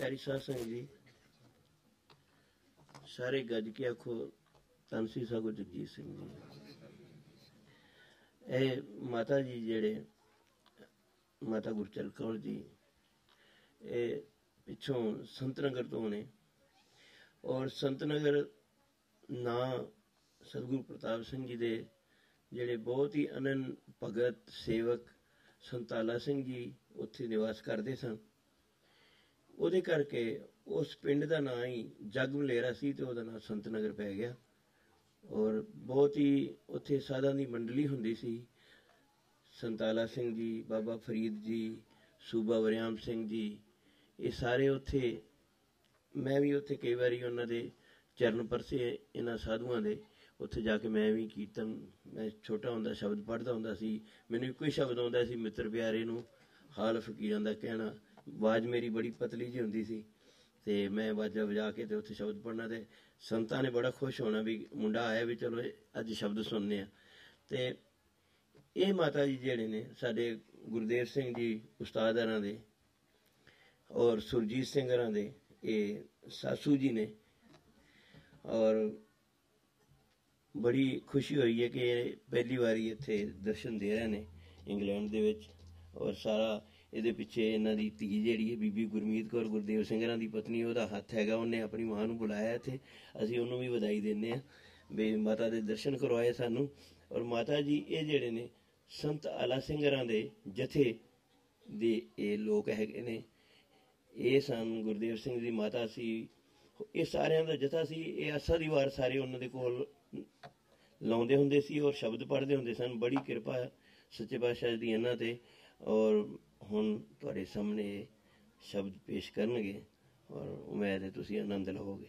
ਪਿਆਰੀ ਸਾਧ ਸੰਗਤ ਜੀ। ਸਾਰੇ ਗੱਜ ਕੇ ਆਖੋ, ਤਨਸੀ ਸਾਗੋ ਜਗਜੀਤ ਸਿੰਘ ਜੀ। ਇਹ ਮਾਤਾ ਜੀ ਜਿਹੜੇ, ਮਾਤਾ ਗੁਰਚਲ ਕੌਰ ਜੀ, ਇਹ ਪਿੱਛੋਂ ਸੰਤਨਗਰ ਤੋਂ ਨੇ। ਔਰ ਸੰਤਨਗਰ ਨਾਂ ਸਤਿਗੁਰੂ ਪ੍ਰਤਾਪ ਸਿੰਘ ਜੀ ਦੇ ਜਿਹੜੇ ਬਹੁਤ ਹੀ ਅਨੰਨ ਭਗਤ ਸੇਵਕ ਸੰਤਾਲਾ ਸਿੰਘ ਜੀ ਉੱਥੇ ਨਿਵਾਸ ਕਰਦੇ ਸਨ। ਉਹਦੇ ਕਰਕੇ ਉਸ ਪਿੰਡ ਦਾ ਨਾਂ ਹੀ ਜਗਮਲੇਰਾ ਸੀ ਤੇ ਉਹਦਾ ਨਾਂ ਸੰਤ ਨਗਰ ਪੈ ਗਿਆ। ਔਰ ਬਹੁਤ ਹੀ ਉੱਥੇ ਸਾਧਾਂ ਦੀ ਮੰਡਲੀ ਹੁੰਦੀ ਸੀ। ਸੰਤਾਲਾ ਸਿੰਘ ਜੀ, ਬਾਬਾ ਫਰੀਦ ਜੀ, ਸੂਬਾ ਵਰਿਆਮ ਸਿੰਘ ਜੀ, ਇਹ ਸਾਰੇ ਉੱਥੇ, ਮੈਂ ਵੀ ਉੱਥੇ ਕਈ ਵਾਰੀ ਉਹਨਾਂ ਦੇ ਚਰਨ ਪਰਸੇ ਇਹਨਾਂ ਸਾਧੂਆਂ ਦੇ, ਉੱਥੇ ਜਾ ਕੇ ਮੈਂ ਵੀ ਕੀਰਤਨ, ਮੈਂ ਛੋਟਾ ਹੁੰਦਾ ਸ਼ਬਦ ਪੜ੍ਹਦਾ ਹੁੰਦਾ ਸੀ, ਮੈਨੂੰ ਇੱਕੋ ਹੀ ਸ਼ਬਦ ਆਉਂਦਾ ਸੀ, ਮਿੱਤਰ ਪਿਆਰੇ ਨੂੰ ਹਾਲ ਫਕੀਰਾਂ ਦਾ ਕਹਿਣਾ ਆਵਾਜ਼ ਮੇਰੀ ਬੜੀ ਪਤਲੀ ਜਿਹੀ ਹੁੰਦੀ ਸੀ ਤੇ ਮੈਂ ਵਾਜਾ ਵਜਾ ਕੇ ਤੇ ਉੱਥੇ ਸ਼ਬਦ ਪੜਨਾ ਤੇ ਸੰਤਾਂ ਨੇ ਬੜਾ ਖੁਸ਼ ਹੋਣਾ ਵੀ ਮੁੰਡਾ ਆਇਆ ਵੀ ਚਲੋ ਅੱਜ ਸ਼ਬਦ ਸੁਣਨੇ ਆ। ਤੇ ਇਹ ਮਾਤਾ ਜੀ ਜਿਹੜੇ ਨੇ ਸਾਡੇ ਗੁਰਦੇਵ ਸਿੰਘ ਜੀ ਉਸਤਾਦ ਹਰਾਂ ਦੇ ਔਰ ਸੁਰਜੀਤ ਸਿੰਘ ਸਿੰਘਰਾਂ ਦੇ, ਇਹ ਸਾਸੂ ਜੀ ਨੇ ਔਰ ਬੜੀ ਖੁਸ਼ੀ ਹੋਈ ਹੈ ਕਿ ਇਹ ਪਹਿਲੀ ਵਾਰੀ ਇੱਥੇ ਦਰਸ਼ਨ ਦੇ ਰਹੇ ਨੇ ਇੰਗਲੈਂਡ ਦੇ ਵਿੱਚ ਔਰ ਸਾਰਾ ਇਹਦੇ ਪਿੱਛੇ ਇਹਨਾਂ ਦੀ ਧੀ ਜਿਹੜੀ ਹੈ ਬੀਬੀ ਗੁਰਮੀਤ ਕੌਰ, ਗੁਰਦੇਵ ਸਿੰਘਰਾਂ ਦੀ ਪਤਨੀ, ਉਹਦਾ ਹੱਥ ਹੈਗਾ, ਉਹਨੇ ਆਪਣੀ ਮਾਂ ਨੂੰ ਬੁਲਾਇਆ ਇੱਥੇ। ਅਸੀਂ ਉਹਨੂੰ ਵੀ ਵਧਾਈ ਦਿੰਦੇ ਆ ਵੀ ਮਾਤਾ ਦੇ ਦਰਸ਼ਨ ਕਰਵਾਏ ਸਾਨੂੰ। ਔਰ ਮਾਤਾ ਜੀ, ਇਹ ਜਿਹੜੇ ਨੇ ਸੰਤ ਆਲਾ ਸਿੰਘਰਾਂ ਦੇ ਜਥੇ ਦੇ ਇਹ ਲੋਕ ਹੈਗੇ ਨੇ। ਇਹ ਸਨ ਗੁਰਦੇਵ ਸਿੰਘ ਦੀ ਮਾਤਾ ਸੀ। ਇਹ ਸਾਰਿਆਂ ਦਾ ਜਥਾ ਸੀ। ਇਹ ਅਸਾ ਦੀ ਵਾਰ ਸਾਰੇ ਉਹਨਾਂ ਦੇ ਕੋਲ ਲਾਉਂਦੇ ਹੁੰਦੇ ਸੀ ਔਰ ਸ਼ਬਦ ਪੜ੍ਹਦੇ ਹੁੰਦੇ ਸਨ। ਬੜੀ ਕਿਰਪਾ ਸੱਚੇ ਪਾਤਸ਼ਾਹ ਦੀ ਇਹਨਾਂ ਤੇ। ਔਰ ਹੁਣ ਤੁਹਾਡੇ ਸਾਹਮਣੇ ਸ਼ਬਦ ਪੇਸ਼ ਕਰਨਗੇ ਔਰ ਉਮੀਦ ਹੈ ਤੁਸੀਂ ਆਨੰਦ ਲਵੋਗੇ।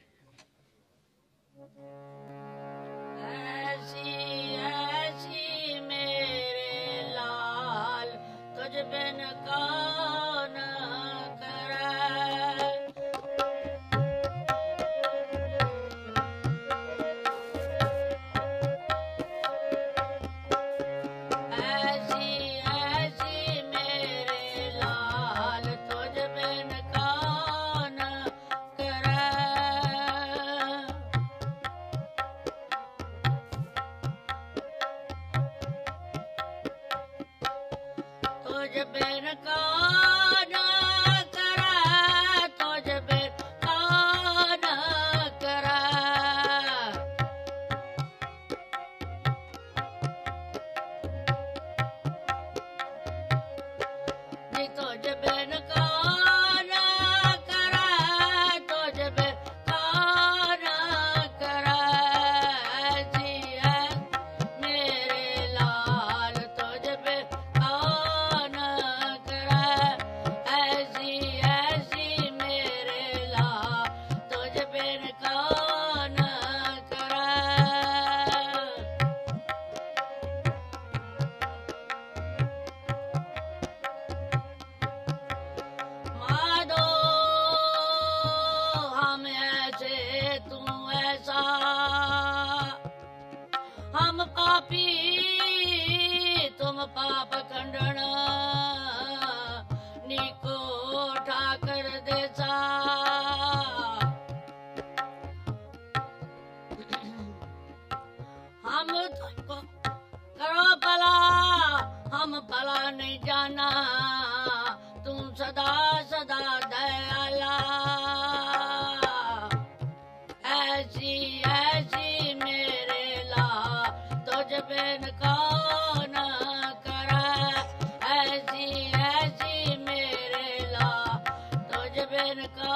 Ano ko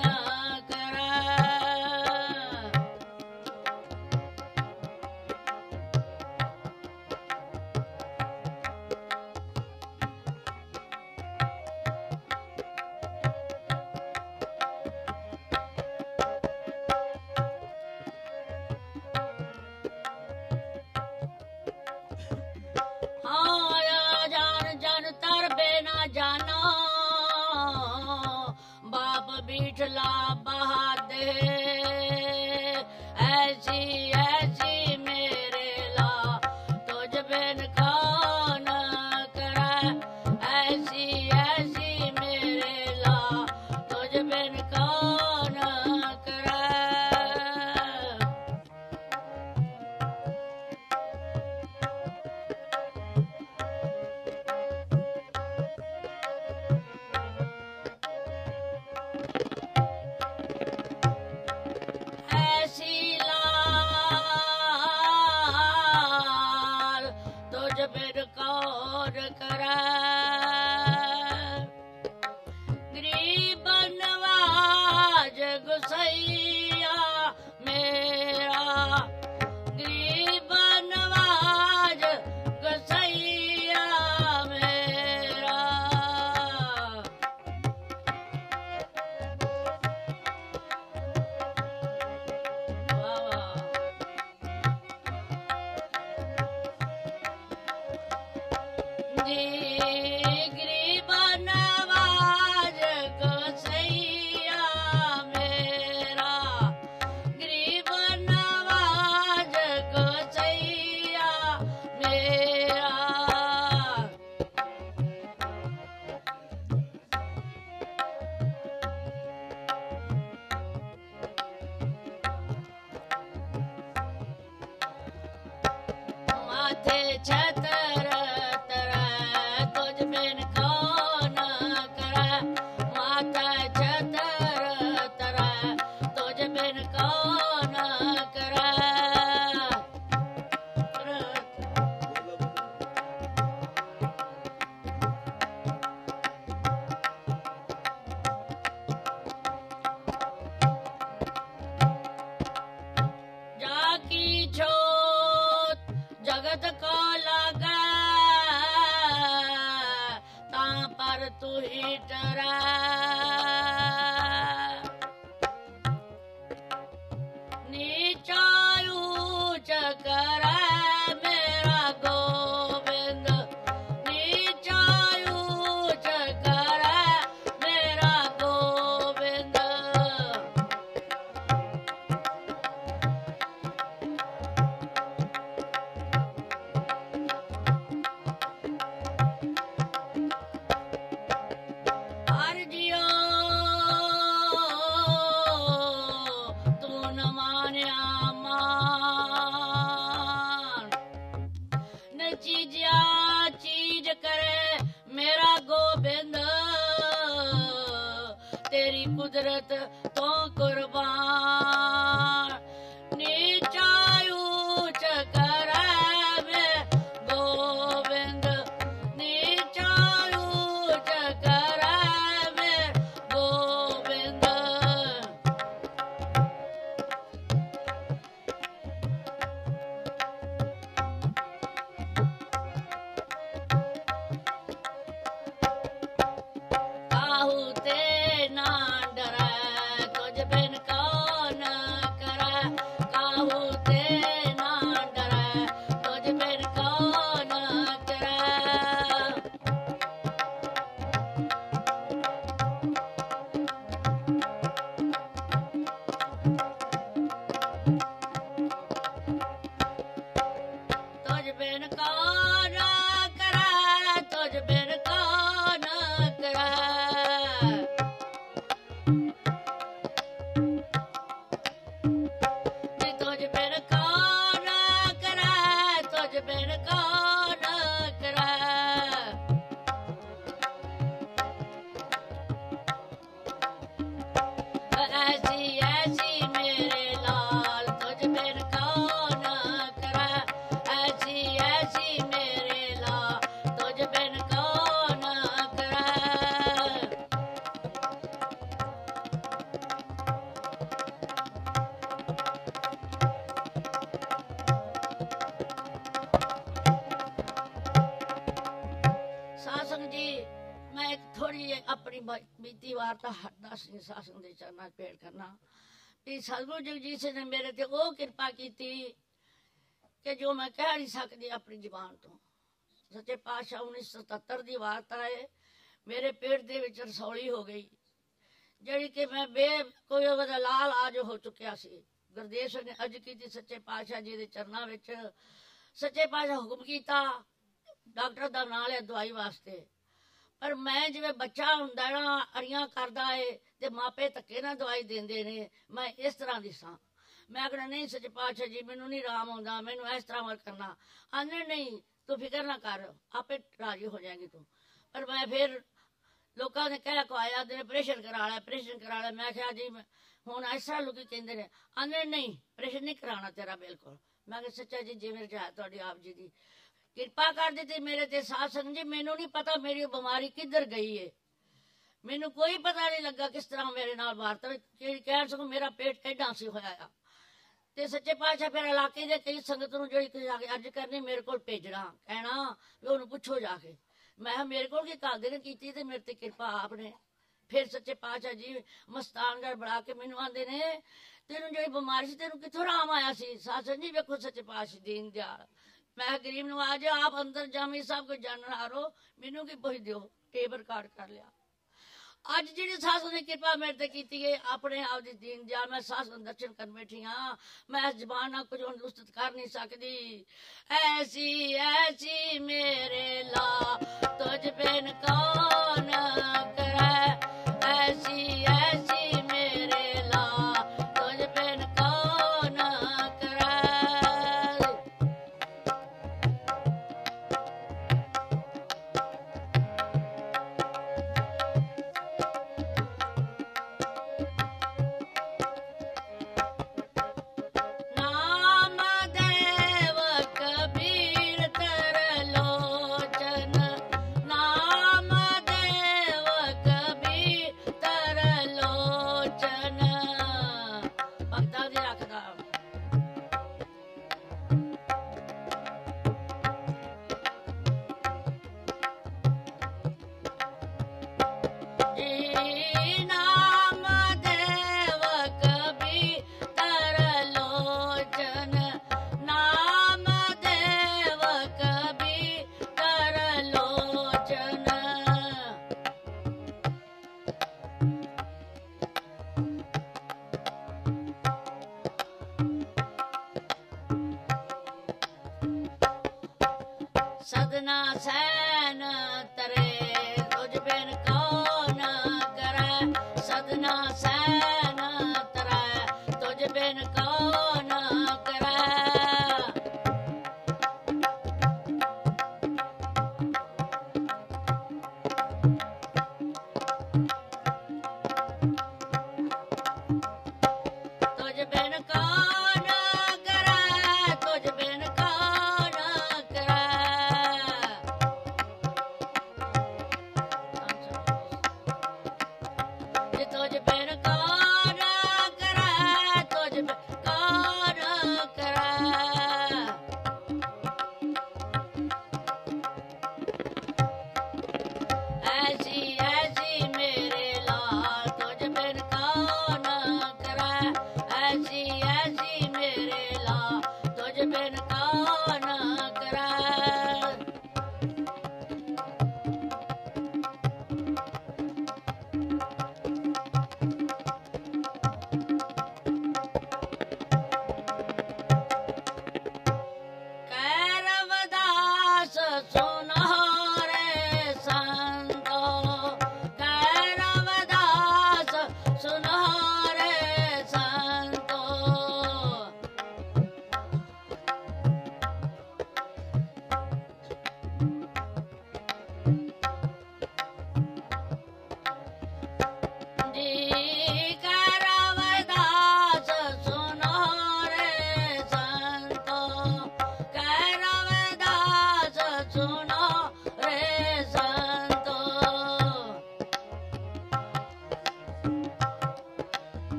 na? vigilant. ਉੱਚ ਕੁਦਰਤ ਤੋਂ ਕੁਰਬਾਨ। ਨੀਚਾ ਉੱਚ ਕਰੈ ਮੈਂ ਗੋਬਿੰਦ ਨੀਚਾ ਉੱਚ ਕਰੈ ਮੈਂ ਗੋਬਿੰਦ ਕਾਹੂ ਤੇ ਨਾ ਮੈਂ ਇੱਕ ਥੋੜੀ ਜਿਹੀ ਆਪਣੀ ਬ- ਬੀਤੀ ਵਾਰਤਾ ਦੱਸਣੀ ਸਾਸੰਗ ਦੇ ਚਰਨਾਂ 'ਚ ਭੇਟ ਕਰਨਾ। ਕਿ ਸਤਿਗੁਰੂ ਜਗਜੀਤ ਸਿੰਘ ਨੇ ਮੇਰੇ ਤੇ ਉਹ ਕਿਰਪਾ ਕੀਤੀ ਕਿ ਜੋ ਮੈਂ ਕਹਿ ਨਹੀਂ ਸਕਦੀ ਆਪਣੀ ਜ਼ੁਬਾਨ ਤੋਂ। ਸੱਚੇ ਪਾਤਸ਼ਾਹ 1977 ਦੀ ਵਾਰਤਾ ਹੈ ਮੇਰੇ ਪੇਟ ਦੇ ਵਿੱਚ ਰਸੌਲੀ ਹੋ ਗਈ, ਜਿਹੜੀ ਕਿ ਮੈਂ ਬੇ, ਕੋਈ ਉਹਦਾ ਲਾਲ ਆਜ ਹੋ ਚੁੱਕਿਆ ਸੀ। ਗੁਰਦੇਵ ਸਿੰਘ ਨੇ ਅਜ ਕੀਤੀ ਸੱਚੇ ਪਾਤਸ਼ਾਹ ਜੀ ਦੇ ਚਰਨਾਂ ਵਿੱਚ। ਸੱਚੇ ਪਾਤਸ਼ਾਹ ਹੁਕਮ ਕੀਤਾ, ਡਾਕਟਰ ਦਾ ਨਾਂ ਲਿਆ ਦਵਾਈ ਵਾਸਤੇ। ਪਰ ਮੈਂ ਜਿਵੇਂ ਬੱਚਾ ਹੁੰਦਾ ਨਾ, ਅੜੀਆਂ ਕਰਦਾ ਏ, ਤੇ ਮਾਪੇ ਧੱਕੇ ਨਾਲ ਦਵਾਈ ਦਿੰਦੇ ਨੇ, ਮੈਂ ਇਸ ਤਰ੍ਹਾਂ ਦੀ ਸਾਂ। ਮੈਂ ਆਖਣਾ, ਨਹੀਂ ਸੱਚੇ ਪਾਤਸ਼ਾਹ ਜੀ, ਮੈਨੂੰ ਨਹੀਂ ਆਰਾਮ ਆਉਂਦਾ, ਮੈਨੂੰ ਇਸ ਤਰ੍ਹਾਂ ਵਰ ਕਰਨਾ। ਆਂਦੇ ਨਹੀਂ, ਤੂੰ ਫਿਕਰ ਨਾ ਕਰ, ਆਪੇ ਰਾਜੀ ਹੋ ਜਾਏਗੀ ਤੂੰ। ਪਰ ਮੈਂ ਫਿਰ ਲੋਕਾਂ ਨੇ ਕਹਿ ਕਵਾਇਆ ਦੇ ਆਪਰੇਸ਼ਨ ਕਰਾ ਲਿਆ ਆਪਰੇਸ਼ਨ ਕਰਾ ਲਿਆ। ਮੈਂ ਕਿਹਾ, ਜੀ ਹੁਣ ਇਸ ਤਰ੍ਹਾਂ ਲੋਕੀ ਕਹਿੰਦੇ ਨੇ ਆਂਦੇ ਨਹੀਂ ਆਪਰੇਸ਼ਨ ਨਹੀਂ ਕਰਾਉਣਾ ਤੇਰਾ ਬਿਲਕੁਲ। ਮੈਂ ਕਿਹਾ, ਸੱਚਾ ਜੀ, ਜਿਵੇਂ ਰਜਾ ਤੁਹਾਡੀ ਆਪ ਜੀ ਦੀ। ਕਿਰਪਾ ਕਰ ਦਿੱਤੀ ਮੇਰੇ ਤੇ ਸਾਧ ਸੰਗਤ ਜੀ, ਮੈਨੂੰ ਨਹੀਂ ਪਤਾ ਮੇਰੀ ਬਿਮਾਰੀ ਕਿੱਧਰ ਗਈ ਏ। ਮੈਨੂੰ ਕੋਈ ਪਤਾ ਨਹੀਂ ਲੱਗਾ ਕਿਸ ਤਰ੍ਹਾਂ ਮੇਰੇ ਨਾਲ ਵਾਰਤਾ ਜਿਹੜੀ ਕਹਿਣ ਸਕੋ ਮੇਰਾ ਪੇਟ ਐਡਾ ਸੀ ਹੋਇਆ ਆ। ਤੇ ਸੱਚੇ ਪਾਤਸ਼ਾਹ ਫਿਰ ਇਲਾਕੇ ਦੇ ਕਈ ਸੰਗਤ ਨੂੰ ਜਿਹੜੀ ਕੋਈ ਜਾ ਕਰਨੀ, ਮੇਰੇ ਕੋਲ ਭੇਜਣਾ, ਕਹਿਣਾ ਵੀ ਉਹਨੂੰ ਪੁੱਛੋ ਜਾ ਕੇ। ਮੈਂ ਮੇਰੇ ਕੋਲ ਕੀ ਕਰਦੇ ਨੇ ਕੀਤੀ ਤੇ ਮੇਰੇ ਤੇ ਕਿਰਪਾ ਆਪਨੇ ਫਿਰ ਸੱਚੇ ਪਾਤਸ਼ਾਹ ਜੀ ਮਸਤਾਨਗੜ ਬਣਾ ਕੇ ਮੈਨੂੰ ਆਂਦੇ ਨੇ, ਤੈਨੂੰ ਜਿਹੜੀ ਬਿਮਾਰੀ ਸੀ, ਤੈਨੂੰ ਕਿੱਥੋਂ ਆਰਾਮ ਆਇਆ ਸੀ? ਸਾਸਨ ਜੀ, ਵੇਖੋ ਸੱਚੇ ਪਾਤਸ਼ਾਹ ਦੀਨ ਦਿਆਲ। ਮੈਂ ਗਰੀਬ ਨਵਾਜ ਆਪ ਅੰਦਰ ਜਾਮੀ ਸਭ ਕੁਝ ਜਾਣਨ ਹਾਰੋ। ਮੈਨੂੰ ਕੀ ਪੁੱਛ ਦਿਓ? ਟੇਬਲ ਰਿਕਾਰਡ ਕਰ ਲਿਆ। ਅੱਜ ਜਿਹੜੀ ਸਾਸ ਨੇ ਕਿਰਪਾ ਮੇਰੇ ਤੇ ਕੀਤੀ ਹੈ ਆਪਣੇ ਆਪ ਦੀ ਦੀਨ ਦਿਆਲ, ਮੈਂ ਸਾਸ ਨੂੰ ਦਰਸ਼ਨ ਕਰਨ ਬੈਠੀ ਹਾਂ ਮੈਂ ਇਸ ਜ਼ਬਾਨ ਨਾਲ ਕੁਝ ਹੁਣ ਉਸਤਤ ਕਰ ਨਹੀਂ ਸਕਦੀ। ਐਸੀ ਐਸੀ ਮੇਰੇ ਲਾ, ਤੁਝ ਬਿਨ ਕੌਣ ਕਰੈ? ਸਾਧਨਾ ਸੈ